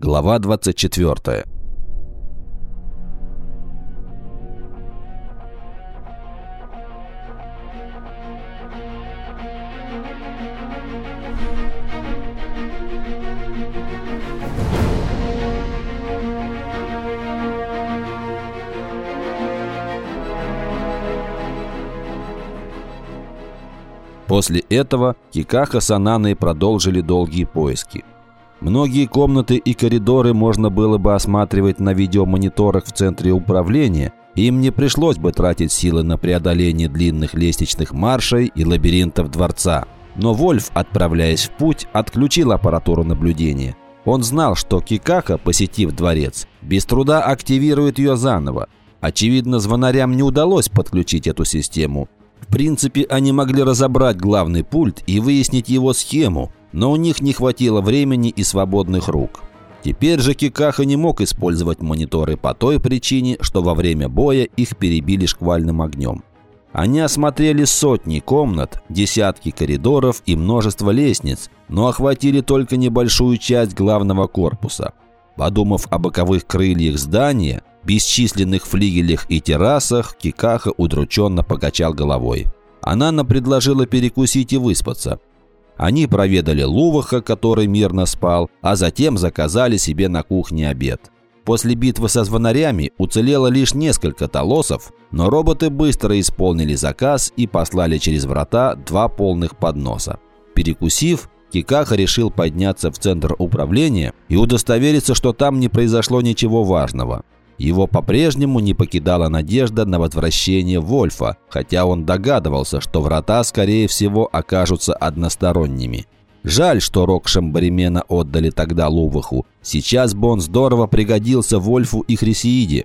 Глава 24. После этого Кикаха с Ананой продолжили долгие поиски. Многие комнаты и коридоры можно было бы осматривать на видеомониторах в центре управления, им не пришлось бы тратить силы на преодоление длинных лестничных маршей и лабиринтов дворца. Но Вольф, отправляясь в путь, отключил аппаратуру наблюдения. Он знал, что Кикаха, посетив дворец, без труда активирует ее заново. Очевидно, звонарям не удалось подключить эту систему. В принципе, они могли разобрать главный пульт и выяснить его схему, но у них не хватило времени и свободных рук. Теперь же Кикаха не мог использовать мониторы по той причине, что во время боя их перебили шквальным огнем. Они осмотрели сотни комнат, десятки коридоров и множество лестниц, но охватили только небольшую часть главного корпуса. Подумав о боковых крыльях здания, бесчисленных флигелях и террасах, Кикаха удрученно покачал головой. Анана предложила перекусить и выспаться. Они проведали Луваха, который мирно спал, а затем заказали себе на кухне обед. После битвы со звонарями уцелело лишь несколько толосов, но роботы быстро исполнили заказ и послали через врата два полных подноса. Перекусив, Кикаха решил подняться в центр управления и удостовериться, что там не произошло ничего важного. Его по-прежнему не покидала надежда на возвращение Вольфа, хотя он догадывался, что врата, скорее всего, окажутся односторонними. Жаль, что рок Шамбаримена отдали тогда Луваху. Сейчас бы он здорово пригодился Вольфу и Хрисеиде.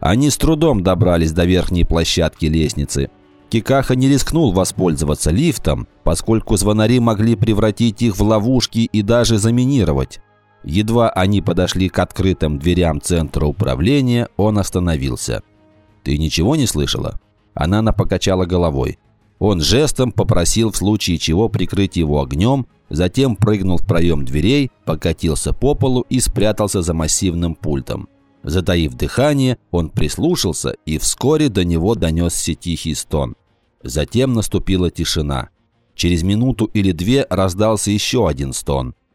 Они с трудом добрались до верхней площадки лестницы. Кикаха не рискнул воспользоваться лифтом, поскольку звонари могли превратить их в ловушки и даже заминировать. Едва они подошли к открытым дверям центра управления, он остановился. «Ты ничего не слышала?» Она покачала головой. Он жестом попросил в случае чего прикрыть его огнем, затем прыгнул в проем дверей, покатился по полу и спрятался за массивным пультом. Затаив дыхание, он прислушался, и вскоре до него донесся тихий стон. Затем наступила тишина. Через минуту или две раздался еще один стон –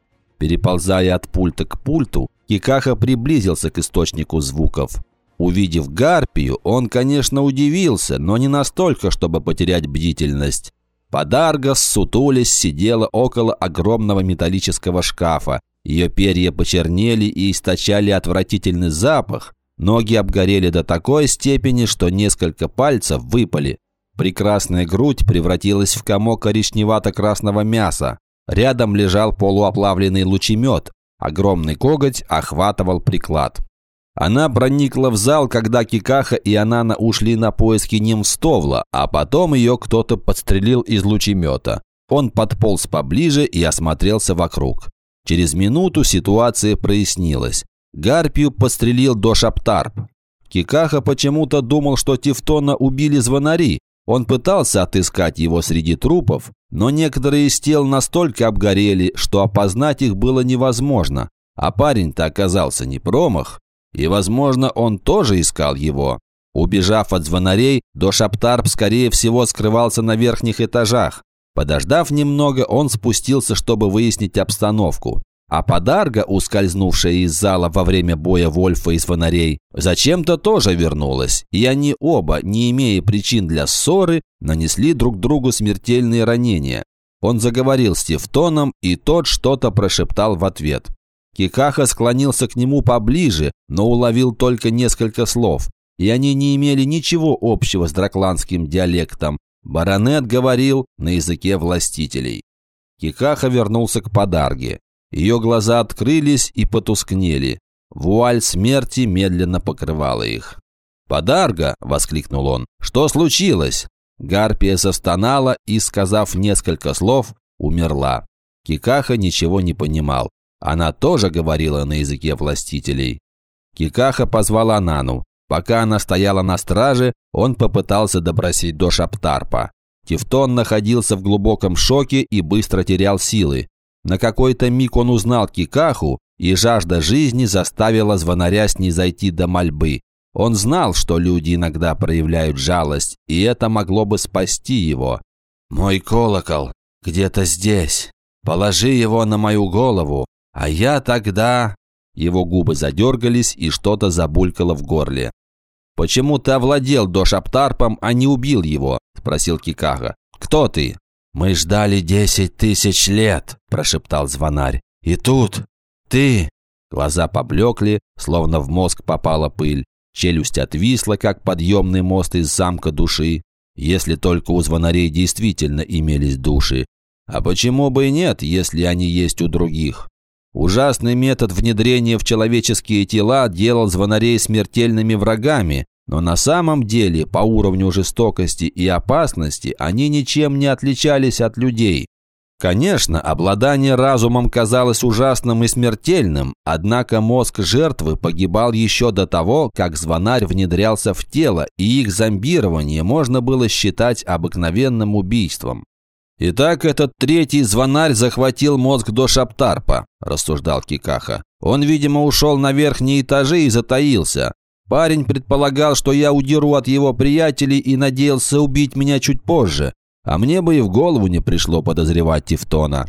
Переползая от пульта к пульту, Кикаха приблизился к источнику звуков. Увидев гарпию, он, конечно, удивился, но не настолько, чтобы потерять бдительность. Подарга, сутулясь, сидела около огромного металлического шкафа. Ее перья почернели и источали отвратительный запах. Ноги обгорели до такой степени, что несколько пальцев выпали. Прекрасная грудь превратилась в комок коричневато-красного мяса. Рядом лежал полуоплавленный лучемет. Огромный коготь охватывал приклад. Она проникла в зал, когда Кикаха и Анана ушли на поиски Нимстовла, а потом ее кто-то подстрелил из лучемета. Он подполз поближе и осмотрелся вокруг. Через минуту ситуация прояснилась. Гарпию подстрелил до Шаптарп. Кикаха почему-то думал, что Тевтона убили звонари, он пытался отыскать его среди трупов, но некоторые из тел настолько обгорели, что опознать их было невозможно. А парень-то оказался не промах, и, возможно, он тоже искал его. Убежав от звонарей, Дошаптарп, скорее всего, скрывался на верхних этажах. Подождав немного, он спустился, чтобы выяснить обстановку. А подарга, ускользнувшая из зала во время боя Вольфа из фонарей, зачем-то тоже вернулась, и они оба, не имея причин для ссоры, нанесли друг другу смертельные ранения. Он заговорил с Тевтоном, и тот что-то прошептал в ответ. Кикаха склонился к нему поближе, но уловил только несколько слов, и они не имели ничего общего с дракландским диалектом. Баронет говорил на языке властителей. Кикаха вернулся к подарге. Ее глаза открылись и потускнели. Вуаль смерти медленно покрывала их. «Подарга!» – воскликнул он. «Что случилось?» Гарпия застонала и, сказав несколько слов, умерла. Кикаха ничего не понимал. Она тоже говорила на языке властителей. Кикаха позвала Нану. Пока она стояла на страже, он попытался добросить до Шаптарпа. Тевтон находился в глубоком шоке и быстро терял силы. На какой-то миг он узнал Кикаху и жажда жизни заставила звонаря снизойти до мольбы. Он знал, что люди иногда проявляют жалость, и это могло бы спасти его. «Мой колокол где-то здесь. Положи его на мою голову, а я тогда...» Его губы задергались, и что-то забулькало в горле. «Почему ты овладел Дошаптарпом, а не убил его?» – спросил Кикага. «Кто ты?» «Мы ждали десять тысяч лет», – прошептал звонарь. «И тут ты...» Глаза поблекли, словно в мозг попала пыль. Челюсть отвисла, как подъемный мост из замка души. Если только у звонарей действительно имелись души. А почему бы и нет, если они есть у других? Ужасный метод внедрения в человеческие тела делал звонарей смертельными врагами, но на самом деле по уровню жестокости и опасности они ничем не отличались от людей. Конечно, обладание разумом казалось ужасным и смертельным, однако мозг жертвы погибал еще до того, как звонарь внедрялся в тело, и их зомбирование можно было считать обыкновенным убийством. «Итак, этот третий звонарь захватил мозг до Шаптарпа», – рассуждал Кикаха. «Он, видимо, ушел на верхние этажи и затаился. Парень предполагал, что я удеру от его приятелей и надеялся убить меня чуть позже, а мне бы и в голову не пришло подозревать Тевтона.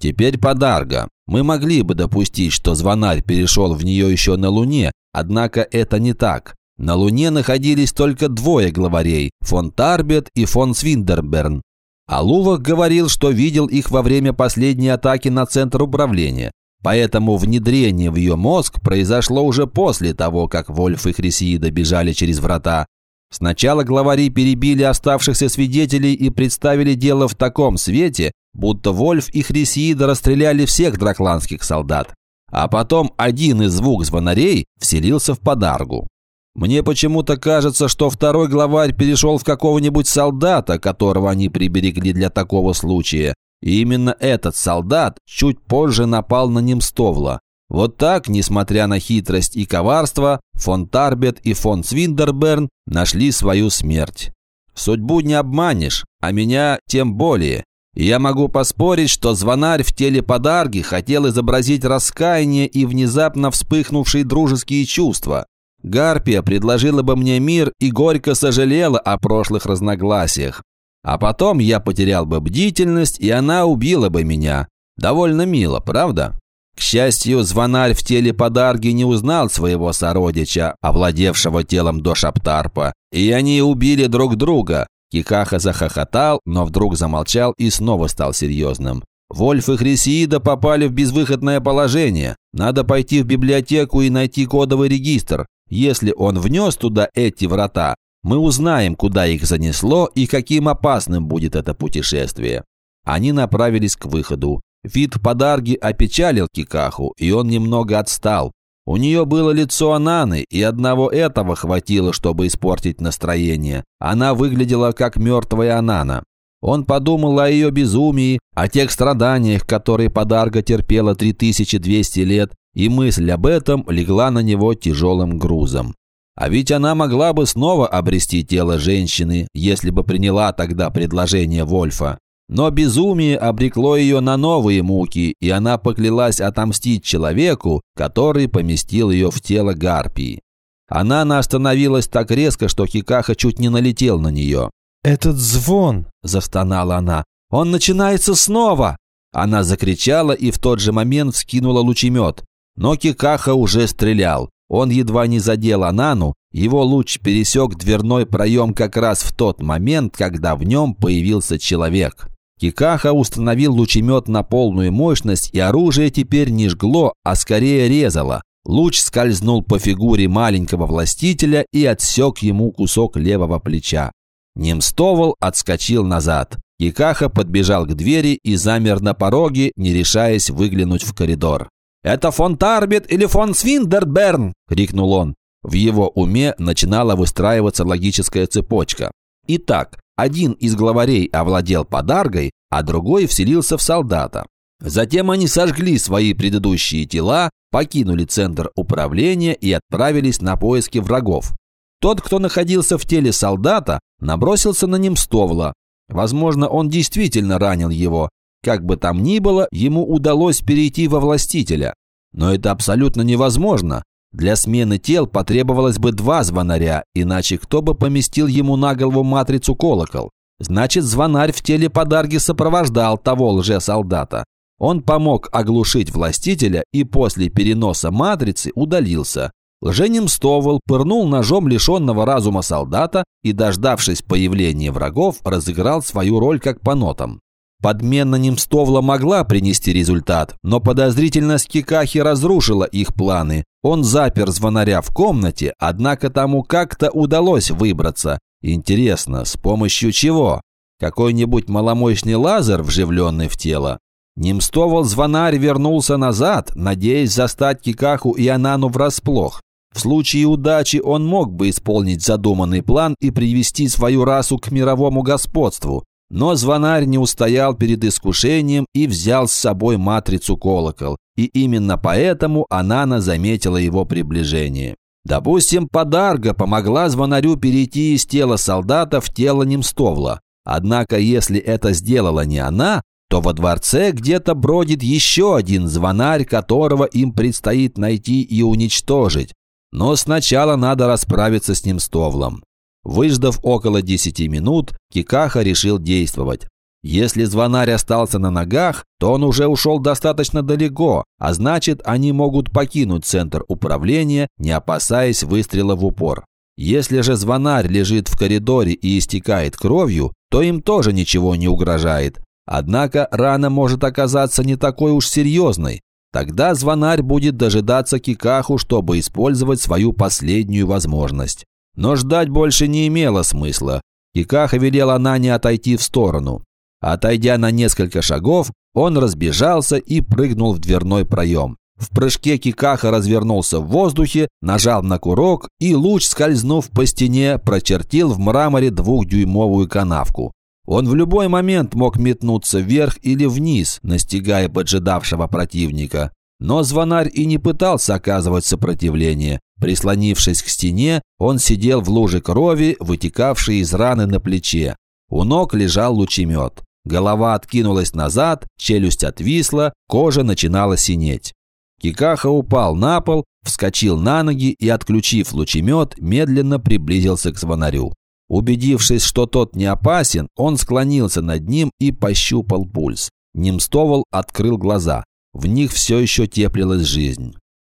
Теперь подарга. Мы могли бы допустить, что звонарь перешел в нее еще на Луне, однако это не так. На Луне находились только двое главарей – фон Тарбет и фон Свиндерберн. А Лувах говорил, что видел их во время последней атаки на центр управления. Поэтому внедрение в ее мозг произошло уже после того, как Вольф и Хрисиида бежали через врата. Сначала главари перебили оставшихся свидетелей и представили дело в таком свете, будто Вольф и Хрисиида расстреляли всех дракланских солдат. А потом один из двух звонарей вселился в подаргу. Мне почему-то кажется, что второй главарь перешел в какого-нибудь солдата, которого они приберегли для такого случая. И именно этот солдат чуть позже напал на Немстовла. Вот так, несмотря на хитрость и коварство, фон Тарбет и фон Свиндерберн нашли свою смерть. Судьбу не обманешь, а меня тем более. Я могу поспорить, что звонарь в теле подарги хотел изобразить раскаяние и внезапно вспыхнувшие дружеские чувства. Гарпия предложила бы мне мир и горько сожалела о прошлых разногласиях. А потом я потерял бы бдительность, и она убила бы меня. Довольно мило, правда? К счастью, звонарь в теле подарги не узнал своего сородича, овладевшего телом до Шаптарпа, и они убили друг друга. Кикаха захохотал, но вдруг замолчал и снова стал серьезным. Вольф и Хрисиида попали в безвыходное положение. Надо пойти в библиотеку и найти кодовый регистр. Если он внес туда эти врата, мы узнаем, куда их занесло и каким опасным будет это путешествие. Они направились к выходу. Вид подарги опечалил Кикаху, и он немного отстал. У нее было лицо Ананы, и одного этого хватило, чтобы испортить настроение. Она выглядела как мертвая Анана. Он подумал о ее безумии, о тех страданиях, которые подарга терпела 3200 лет, и мысль об этом легла на него тяжелым грузом. А ведь она могла бы снова обрести тело женщины, если бы приняла тогда предложение Вольфа. Но безумие обрекло ее на новые муки, и она поклялась отомстить человеку, который поместил ее в тело Гарпии. Она остановилась так резко, что Хикаха чуть не налетел на нее. «Этот звон!» – застонала она. «Он начинается снова!» Она закричала и в тот же момент вскинула лучемет. Но Кикаха уже стрелял. Он едва не задел Анану, его луч пересек дверной проем как раз в тот момент, когда в нем появился человек. Кикаха установил лучемет на полную мощность, и оружие теперь не жгло, а скорее резало. Луч скользнул по фигуре маленького властителя и отсек ему кусок левого плеча. Немстовол отскочил назад. Кикаха подбежал к двери и замер на пороге, не решаясь выглянуть в коридор. «Это фон Тарбет или фон Свиндерберн?» – крикнул он. В его уме начинала выстраиваться логическая цепочка. Итак, один из главарей овладел подаргой, а другой вселился в солдата. Затем они сожгли свои предыдущие тела, покинули центр управления и отправились на поиски врагов. Тот, кто находился в теле солдата, набросился на Немстовла. Возможно, он действительно ранил его, как бы там ни было, ему удалось перейти во властителя. Но это абсолютно невозможно. Для смены тел потребовалось бы два звонаря, иначе кто бы поместил ему на голову матрицу колокол? Значит, звонарь в теле подарги сопровождал того лже-солдата. Он помог оглушить властителя и после переноса матрицы удалился. Лженемстовол пырнул ножом лишенного разума солдата и, дождавшись появления врагов, разыграл свою роль как по нотам. Подмена Немстовла могла принести результат, но подозрительность Кикахи разрушила их планы. Он запер звонаря в комнате, однако тому как-то удалось выбраться. Интересно, с помощью чего? Какой-нибудь маломощный лазер, вживленный в тело? Немстовал звонарь вернулся назад, надеясь застать Кикаху и Анану врасплох. В случае удачи он мог бы исполнить задуманный план и привести свою расу к мировому господству. Но звонарь не устоял перед искушением и взял с собой матрицу колокол. И именно поэтому Анана заметила его приближение. Допустим, подарга помогла звонарю перейти из тела солдата в тело Немстовла. Однако, если это сделала не она, то во дворце где-то бродит еще один звонарь, которого им предстоит найти и уничтожить. Но сначала надо расправиться с Немстовлом. Выждав около 10 минут, Кикаха решил действовать. Если звонарь остался на ногах, то он уже ушел достаточно далеко, а значит, они могут покинуть центр управления, не опасаясь выстрела в упор. Если же звонарь лежит в коридоре и истекает кровью, то им тоже ничего не угрожает. Однако рана может оказаться не такой уж серьезной. Тогда звонарь будет дожидаться Кикаху, чтобы использовать свою последнюю возможность. Но ждать больше не имело смысла. Кикаха велела Нане отойти в сторону. Отойдя на несколько шагов, он разбежался и прыгнул в дверной проем. В прыжке Кикаха развернулся в воздухе, нажал на курок, и луч, скользнув по стене, прочертил в мраморе двухдюймовую канавку. Он в любой момент мог метнуться вверх или вниз, настигая поджидавшего противника. Но звонарь и не пытался оказывать сопротивление. Прислонившись к стене, он сидел в луже крови, вытекавшей из раны на плече. У ног лежал лучемет. Голова откинулась назад, челюсть отвисла, кожа начинала синеть. Кикаха упал на пол, вскочил на ноги и, отключив лучемет, медленно приблизился к звонарю. Убедившись, что тот не опасен, он склонился над ним и пощупал пульс. Немстовал открыл глаза. В них все еще теплилась жизнь.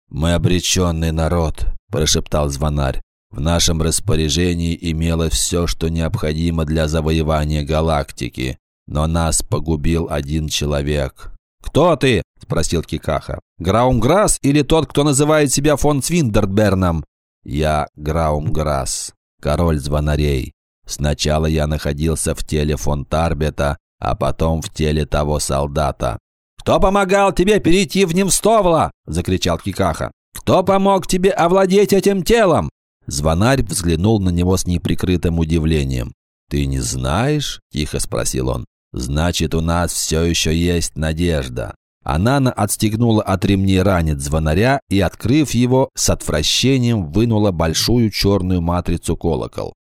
«Мы обреченный народ», – прошептал звонарь. «В нашем распоряжении имелось все, что необходимо для завоевания галактики, но нас погубил один человек». «Кто ты?» – спросил Кикаха. «Граумграсс или тот, кто называет себя фон Цвиндерберном?» «Я Граумграсс, король звонарей. Сначала я находился в теле фон Тарбета, а потом в теле того солдата. «Кто помогал тебе перейти в Немстовла?» – закричал Кикаха. «Кто помог тебе овладеть этим телом?» Звонарь взглянул на него с неприкрытым удивлением. «Ты не знаешь?» – тихо спросил он. «Значит, у нас все еще есть надежда». Анана отстегнула от ремней ранец звонаря и, открыв его, с отвращением вынула большую черную матрицу колокол.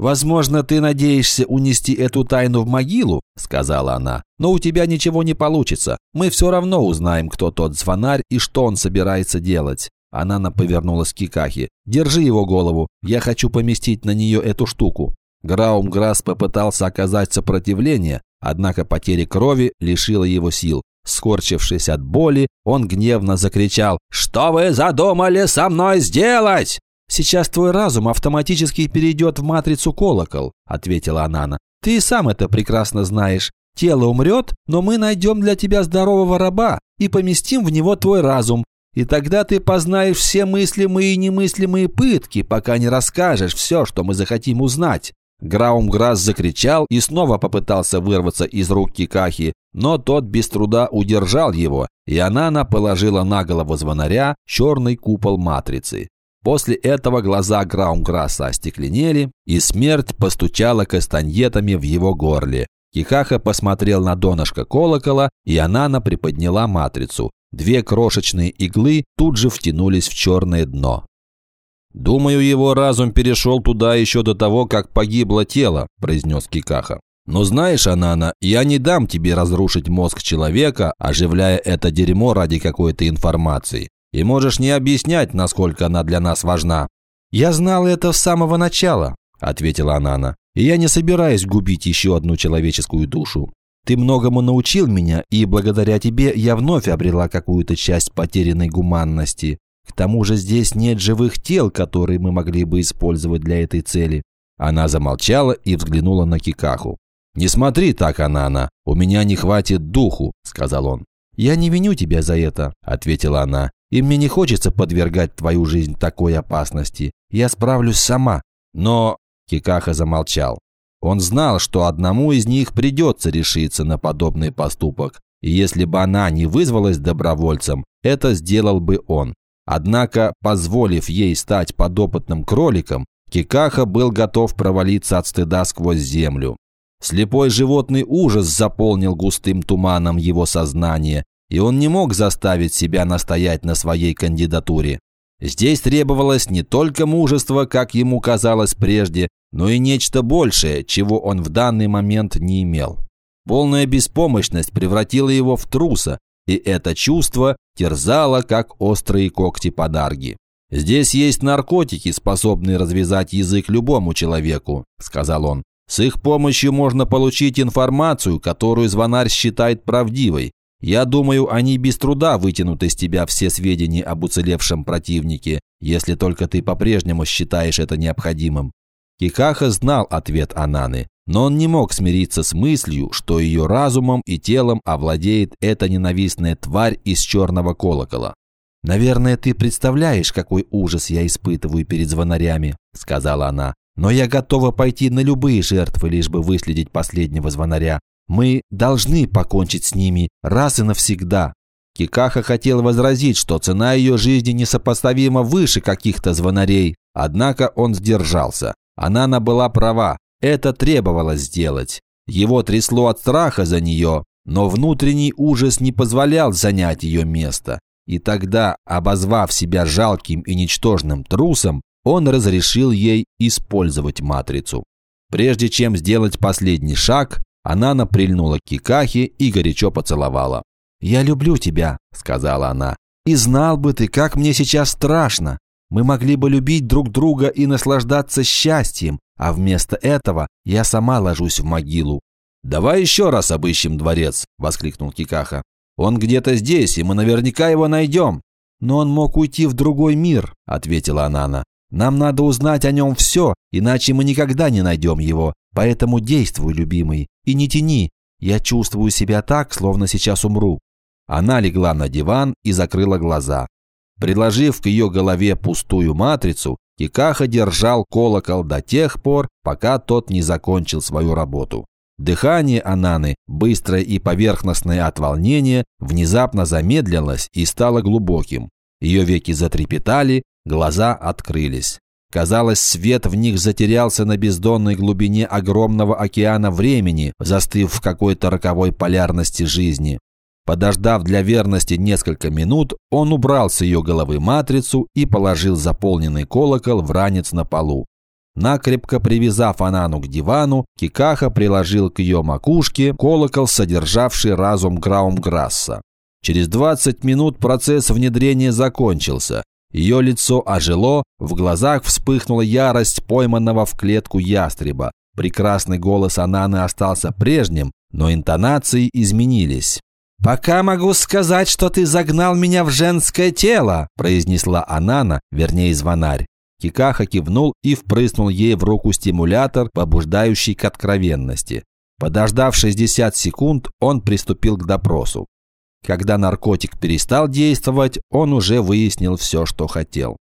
«Возможно, ты надеешься унести эту тайну в могилу», – сказала она. «Но у тебя ничего не получится. Мы все равно узнаем, кто тот звонарь и что он собирается делать». Она повернулась к Кикахе. «Держи его голову. Я хочу поместить на нее эту штуку». Граумграсс попытался оказать сопротивление, однако потеря крови лишила его сил. Скорчившись от боли, он гневно закричал «Что вы задумали со мной сделать?» «Сейчас твой разум автоматически перейдет в матрицу колокол», – ответила Анана. «Ты и сам это прекрасно знаешь. Тело умрет, но мы найдем для тебя здорового раба и поместим в него твой разум. И тогда ты познаешь все мыслимые и немыслимые пытки, пока не расскажешь все, что мы захотим узнать». Граумграсс закричал и снова попытался вырваться из рук Кикахи, но тот без труда удержал его, и Анана положила на голову звонаря черный купол матрицы. После этого глаза Граумграсса остекленели, и смерть постучала кастаньетами в его горле. Кихаха посмотрел на донышко колокола, и Анана приподняла матрицу. Две крошечные иглы тут же втянулись в черное дно. «Думаю, его разум перешел туда еще до того, как погибло тело», – произнес Кикаха. «Но знаешь, Анана, я не дам тебе разрушить мозг человека, оживляя это дерьмо ради какой-то информации. И можешь не объяснять, насколько она для нас важна». «Я знал это с самого начала», – ответила Анана. «И я не собираюсь губить еще одну человеческую душу. Ты многому научил меня, и благодаря тебе я вновь обрела какую-то часть потерянной гуманности. К тому же здесь нет живых тел, которые мы могли бы использовать для этой цели». Она замолчала и взглянула на Кикаху. «Не смотри так, Анана, у меня не хватит духу», – сказал он. «Я не виню тебя за это», – ответила она. «И мне не хочется подвергать твою жизнь такой опасности. Я справлюсь сама». Но Кикаха замолчал. Он знал, что одному из них придется решиться на подобный поступок, и если бы она не вызвалась добровольцем, это сделал бы он. Однако, позволив ей стать подопытным кроликом, Кикаха был готов провалиться от стыда сквозь землю. Слепой животный ужас заполнил густым туманом его сознание, и он не мог заставить себя настоять на своей кандидатуре. Здесь требовалось не только мужество, как ему казалось прежде, но и нечто большее, чего он в данный момент не имел. Полная беспомощность превратила его в труса, и это чувство терзало, как острые когти подарги. «Здесь есть наркотики, способные развязать язык любому человеку», – сказал он. «С их помощью можно получить информацию, которую звонарь считает правдивой. Я думаю, они без труда вытянут из тебя все сведения об уцелевшем противнике, если только ты по-прежнему считаешь это необходимым. Кикаха знал ответ Ананы, но он не мог смириться с мыслью, что ее разумом и телом овладеет эта ненавистная тварь из черного колокола. «Наверное, ты представляешь, какой ужас я испытываю перед звонарями», – сказала она. «Но я готова пойти на любые жертвы, лишь бы выследить последнего звонаря. Мы должны покончить с ними раз и навсегда». Кикаха хотел возразить, что цена ее жизни несопоставимо выше каких-то звонарей, однако он сдержался. Анана была права, это требовалось сделать. Его трясло от страха за нее, но внутренний ужас не позволял занять ее место. И тогда, обозвав себя жалким и ничтожным трусом, он разрешил ей использовать матрицу. Прежде чем сделать последний шаг, она прильнула к Кикахе и горячо поцеловала. «Я люблю тебя», — сказала она. «И знал бы ты, как мне сейчас страшно. Мы могли бы любить друг друга и наслаждаться счастьем, а вместо этого я сама ложусь в могилу. «Давай еще раз обыщем дворец», – воскликнул Кикаха. «Он где-то здесь, и мы наверняка его найдем». «Но он мог уйти в другой мир», – ответила Анана. «Нам надо узнать о нем все, иначе мы никогда не найдем его. Поэтому действуй, любимый, и не тяни. Я чувствую себя так, словно сейчас умру». Она легла на диван и закрыла глаза. Приложив к ее голове пустую матрицу, Кикаха держал колокол до тех пор, пока тот не закончил свою работу. Дыхание Ананы, быстрое и поверхностное от волнения, внезапно замедлилось и стало глубоким. Ее веки затрепетали, глаза открылись. Казалось, свет в них затерялся на бездонной глубине огромного океана времени, застыв в какой-то роковой полярности жизни. Подождав для верности несколько минут, он убрал с ее головы матрицу и положил заполненный колокол в ранец на полу. Накрепко привязав Анану к дивану, Кикаха приложил к ее макушке колокол, содержавший разум Граумграсса. Через 20 минут процесс внедрения закончился. Ее лицо ожило, в глазах вспыхнула ярость пойманного в клетку ястреба. Прекрасный голос Ананы остался прежним, но интонации изменились. «Пока могу сказать, что ты загнал меня в женское тело», произнесла Анана, вернее звонарь. Кикаха кивнул и впрыснул ей в руку стимулятор, побуждающий к откровенности. Подождав 60 секунд, он приступил к допросу. Когда наркотик перестал действовать, он уже выяснил все, что хотел.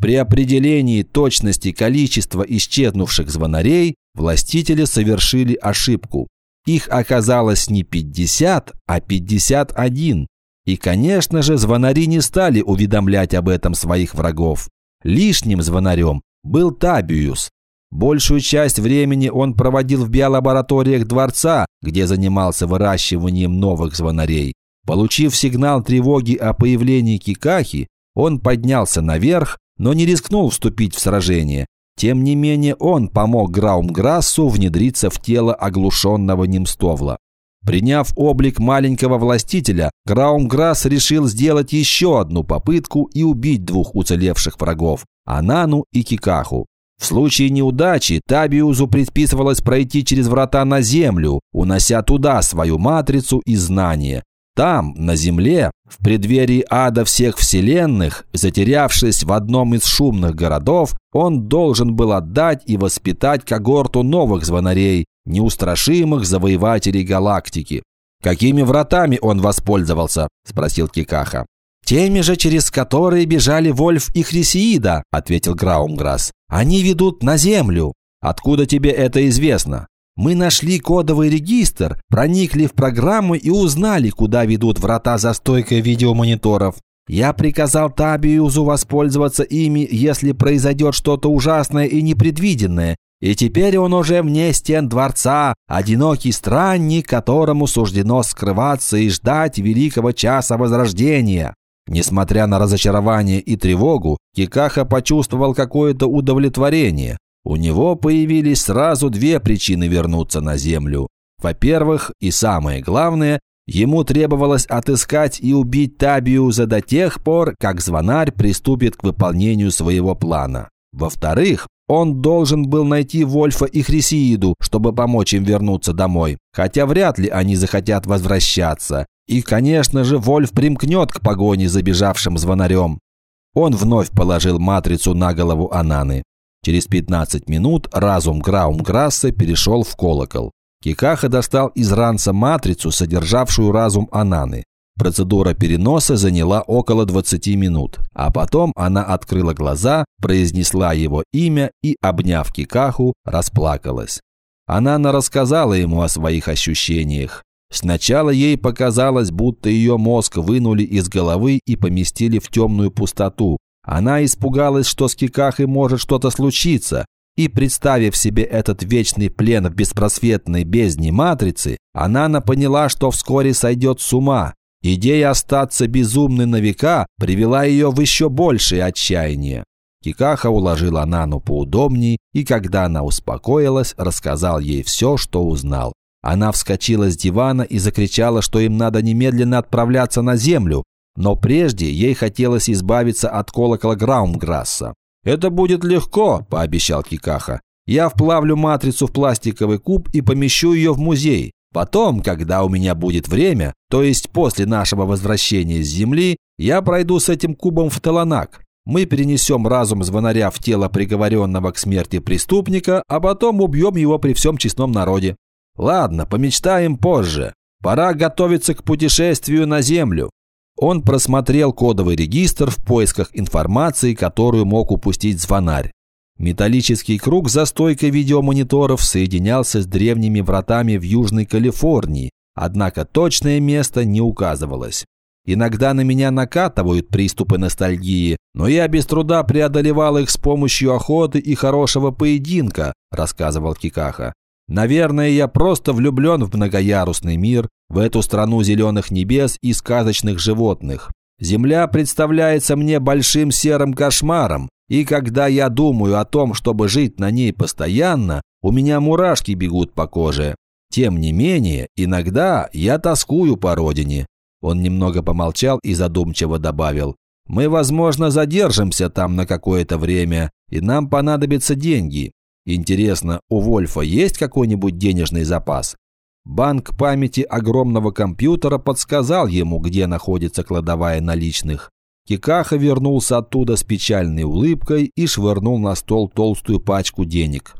При определении точности количества исчезнувших звонарей властители совершили ошибку. Их оказалось не 50, а 51. И, конечно же, звонари не стали уведомлять об этом своих врагов. Лишним звонарем был Табиус. Большую часть времени он проводил в биолабораториях дворца, где занимался выращиванием новых звонарей. Получив сигнал тревоги о появлении Кикахи, он поднялся наверх, но не рискнул вступить в сражение, тем не менее, он помог Граумграссу внедриться в тело оглушенного Немстовла. Приняв облик маленького властителя, Граумграсс решил сделать еще одну попытку и убить двух уцелевших врагов – Анану и Кикаху. В случае неудачи Табиузу предписывалось пройти через врата на Землю, унося туда свою матрицу и знания. Там, на Земле, в преддверии ада всех вселенных, затерявшись в одном из шумных городов, он должен был отдать и воспитать когорту новых звонарей, неустрашимых завоевателей галактики. «Какими вратами он воспользовался?» – спросил Кикаха. «Теми же, через которые бежали Вольф и Хрисеида», – ответил Граумграсс. «Они ведут на Землю». «Откуда тебе это известно?» «Мы нашли кодовый регистр, проникли в программу и узнали, куда ведут врата за стойкой видеомониторов. Я приказал Табиузу воспользоваться ими, если произойдет что-то ужасное и непредвиденное, и теперь он уже вне стен дворца, одинокий странник, которому суждено скрываться и ждать великого часа возрождения. Несмотря на разочарование и тревогу, Кикаха почувствовал какое-то удовлетворение. У него появились сразу две причины вернуться на землю. Во-первых, и самое главное, ему требовалось отыскать и убить Табиуза до тех пор, как звонарь приступит к выполнению своего плана. Во-вторых, он должен был найти Вольфа и Хрисииду, чтобы помочь им вернуться домой. Хотя вряд ли они захотят возвращаться. И, конечно же, Вольф примкнет к погоне за бежавшим звонарем. Он вновь положил матрицу на голову Ананы. Через 15 минут разум Граумграсса перешел в колокол. Кикаха достал из ранца матрицу, содержавшую разум Ананы. Процедура переноса заняла около 20 минут, а потом она открыла глаза, произнесла его имя и, обняв Кикаху, расплакалась. Анана рассказала ему о своих ощущениях. Сначала ей показалось, будто ее мозг вынули из головы и поместили в темную пустоту. Она испугалась, что с Кикахой может что-то случиться, и, представив себе этот вечный плен в беспросветной бездне матрицы, Анана поняла, что вскоре сойдет с ума, Идея остаться безумной на века привела ее в еще большее отчаяние. Кикаха уложила Нану поудобней, и когда она успокоилась, рассказал ей все, что узнал. Она вскочила с дивана и закричала, что им надо немедленно отправляться на землю, но прежде ей хотелось избавиться от колокола Граумграсса. «Это будет легко», – пообещал Кикаха. «Я вплавлю матрицу в пластиковый куб и помещу ее в музей. Потом, когда у меня будет время, то есть после нашего возвращения с Земли, я пройду с этим кубом в Таланак. Мы перенесем разум звонаря в тело приговоренного к смерти преступника, а потом убьем его при всем честном народе. Ладно, помечтаем позже. Пора готовиться к путешествию на Землю. Он просмотрел кодовый регистр в поисках информации, которую мог упустить звонарь. Металлический круг за стойкой видеомониторов соединялся с древними вратами в Южной Калифорнии, однако точное место не указывалось. Иногда на меня накатывают приступы ностальгии, но я без труда преодолевал их с помощью охоты и хорошего поединка, рассказывал Кикаха. Наверное, я просто влюблен в многоярусный мир, в эту страну зеленых небес и сказочных животных. Земля представляется мне большим серым кошмаром, и когда я думаю о том, чтобы жить на ней постоянно, у меня мурашки бегут по коже. Тем не менее, иногда я тоскую по родине». Он немного помолчал и задумчиво добавил. «Мы, возможно, задержимся там на какое-то время, и нам понадобятся деньги. Интересно, у Вольфа есть какой-нибудь денежный запас?» Банк памяти огромного компьютера подсказал ему, где находится кладовая наличных. Кикаха вернулся оттуда с печальной улыбкой и швырнул на стол толстую пачку денег.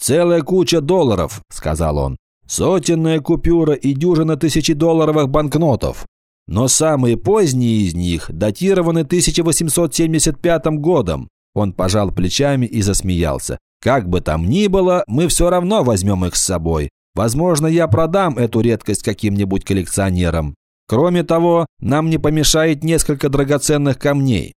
«Целая куча долларов», – сказал он. «Сотенная купюра и дюжина тысячедолларовых банкнотов. Но самые поздние из них датированы 1875 годом». Он пожал плечами и засмеялся. «Как бы там ни было, мы все равно возьмем их с собой. Возможно, я продам эту редкость каким-нибудь коллекционерам. Кроме того, нам не помешает несколько драгоценных камней.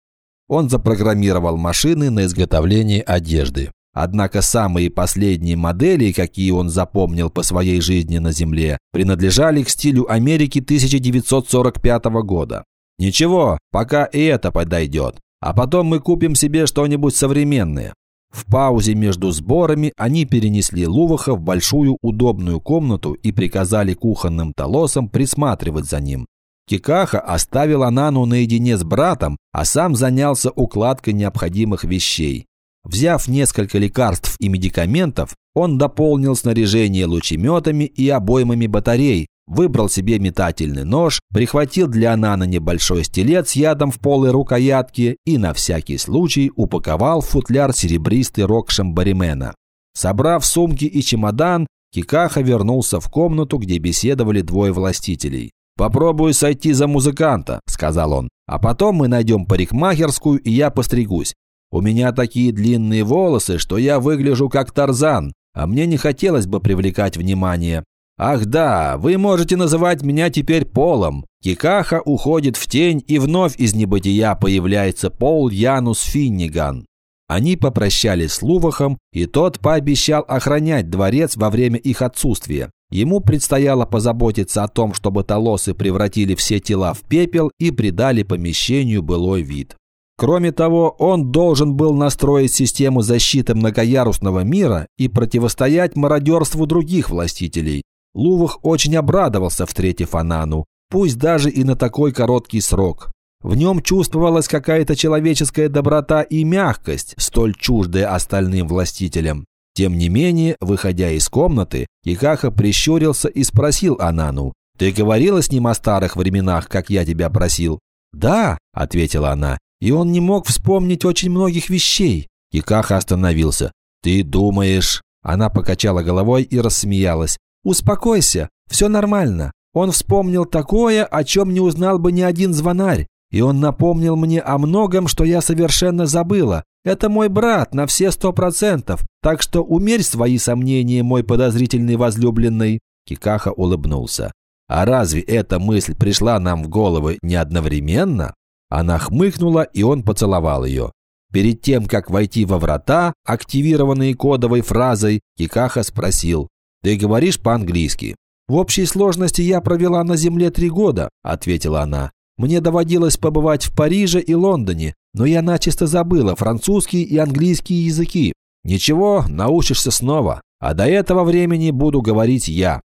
Он запрограммировал машины на изготовление одежды. Однако самые последние модели, какие он запомнил по своей жизни на Земле, принадлежали к стилю Америки 1945 года. Ничего, пока и это подойдет. А потом мы купим себе что-нибудь современное. В паузе между сборами они перенесли Луваха в большую удобную комнату и приказали кухонным толосам присматривать за ним. Кикаха оставил Анану наедине с братом, а сам занялся укладкой необходимых вещей. Взяв несколько лекарств и медикаментов, он дополнил снаряжение лучеметами и обоймами батарей, выбрал себе метательный нож, прихватил для Анана небольшой стилет с ядом в полой рукоятке и на всякий случай упаковал в футляр серебристый рог Шамбаримена. Собрав сумки и чемодан, Кикаха вернулся в комнату, где беседовали двое властителей. «Попробую сойти за музыканта», – сказал он. «А потом мы найдем парикмахерскую, и я постригусь. У меня такие длинные волосы, что я выгляжу как Тарзан, а мне не хотелось бы привлекать внимание. Ах да, вы можете называть меня теперь Полом. Кикаха уходит в тень, и вновь из небытия появляется Пол Янус Финниган. Они попрощались с Лувахом, и тот пообещал охранять дворец во время их отсутствия. Ему предстояло позаботиться о том, чтобы толосы превратили все тела в пепел и придали помещению былой вид. Кроме того, он должен был настроить систему защиты многоярусного мира и противостоять мародерству других властителей. Лувах очень обрадовался, встретив Анану, пусть даже и на такой короткий срок. В нем чувствовалась какая-то человеческая доброта и мягкость, столь чуждая остальным властителям. Тем не менее, выходя из комнаты, Кикаха прищурился и спросил Анану, «Ты говорила с ним о старых временах, как я тебя просил?» «Да», – ответила она, и он не мог вспомнить очень многих вещей. Кикаха остановился. «Ты думаешь...» Она покачала головой и рассмеялась. «Успокойся, все нормально. Он вспомнил такое, о чем не узнал бы ни один звонарь. И он напомнил мне о многом, что я совершенно забыла. Это мой брат на все сто процентов, так что умерь свои сомнения, мой подозрительный возлюбленный». Кикаха улыбнулся. «А разве эта мысль пришла нам в головы не одновременно?» Она хмыкнула, и он поцеловал ее. Перед тем, как войти во врата, активированные кодовой фразой, Кикаха спросил, «Ты говоришь по-английски?» «В общей сложности я провела на Земле три года», – ответила она. «Мне доводилось побывать в Париже и Лондоне, но я начисто забыла французский и английский языки. Ничего, научишься снова, а до этого времени буду говорить я».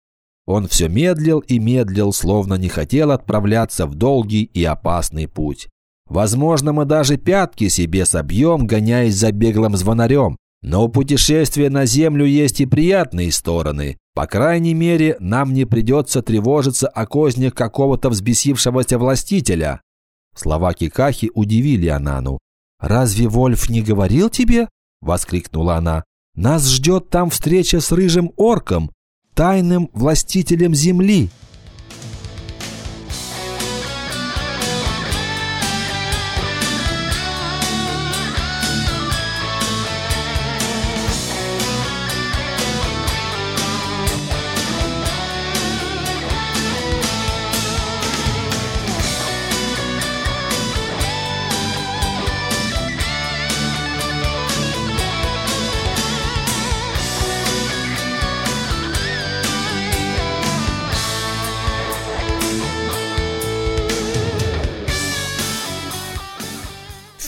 Он все медлил и медлил, словно не хотел отправляться в долгий и опасный путь. Возможно, мы даже пятки себе собьем, гоняясь за беглым звонарем. Но у путешествия на Землю есть и приятные стороны. По крайней мере, нам не придется тревожиться о кознях какого-то взбесившегося властителя». Слова Кикахи удивили Анану. «Разве Вольф не говорил тебе?» – воскликнула она. «Нас ждет там встреча с рыжим орком, тайным властителем Земли».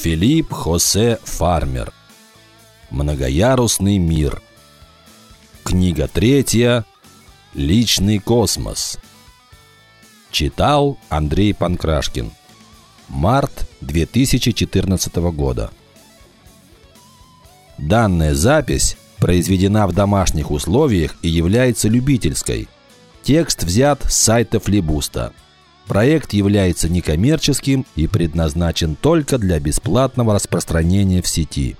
Филипп Хосе Фармер. Многоярусный мир. Книга третья. Личный космос. Читал Андрей Панкрашкин. Март 2014 года. Данная запись произведена в домашних условиях и является любительской. Текст взят с сайта Флибуста. Проект является некоммерческим и предназначен только для бесплатного распространения в сети.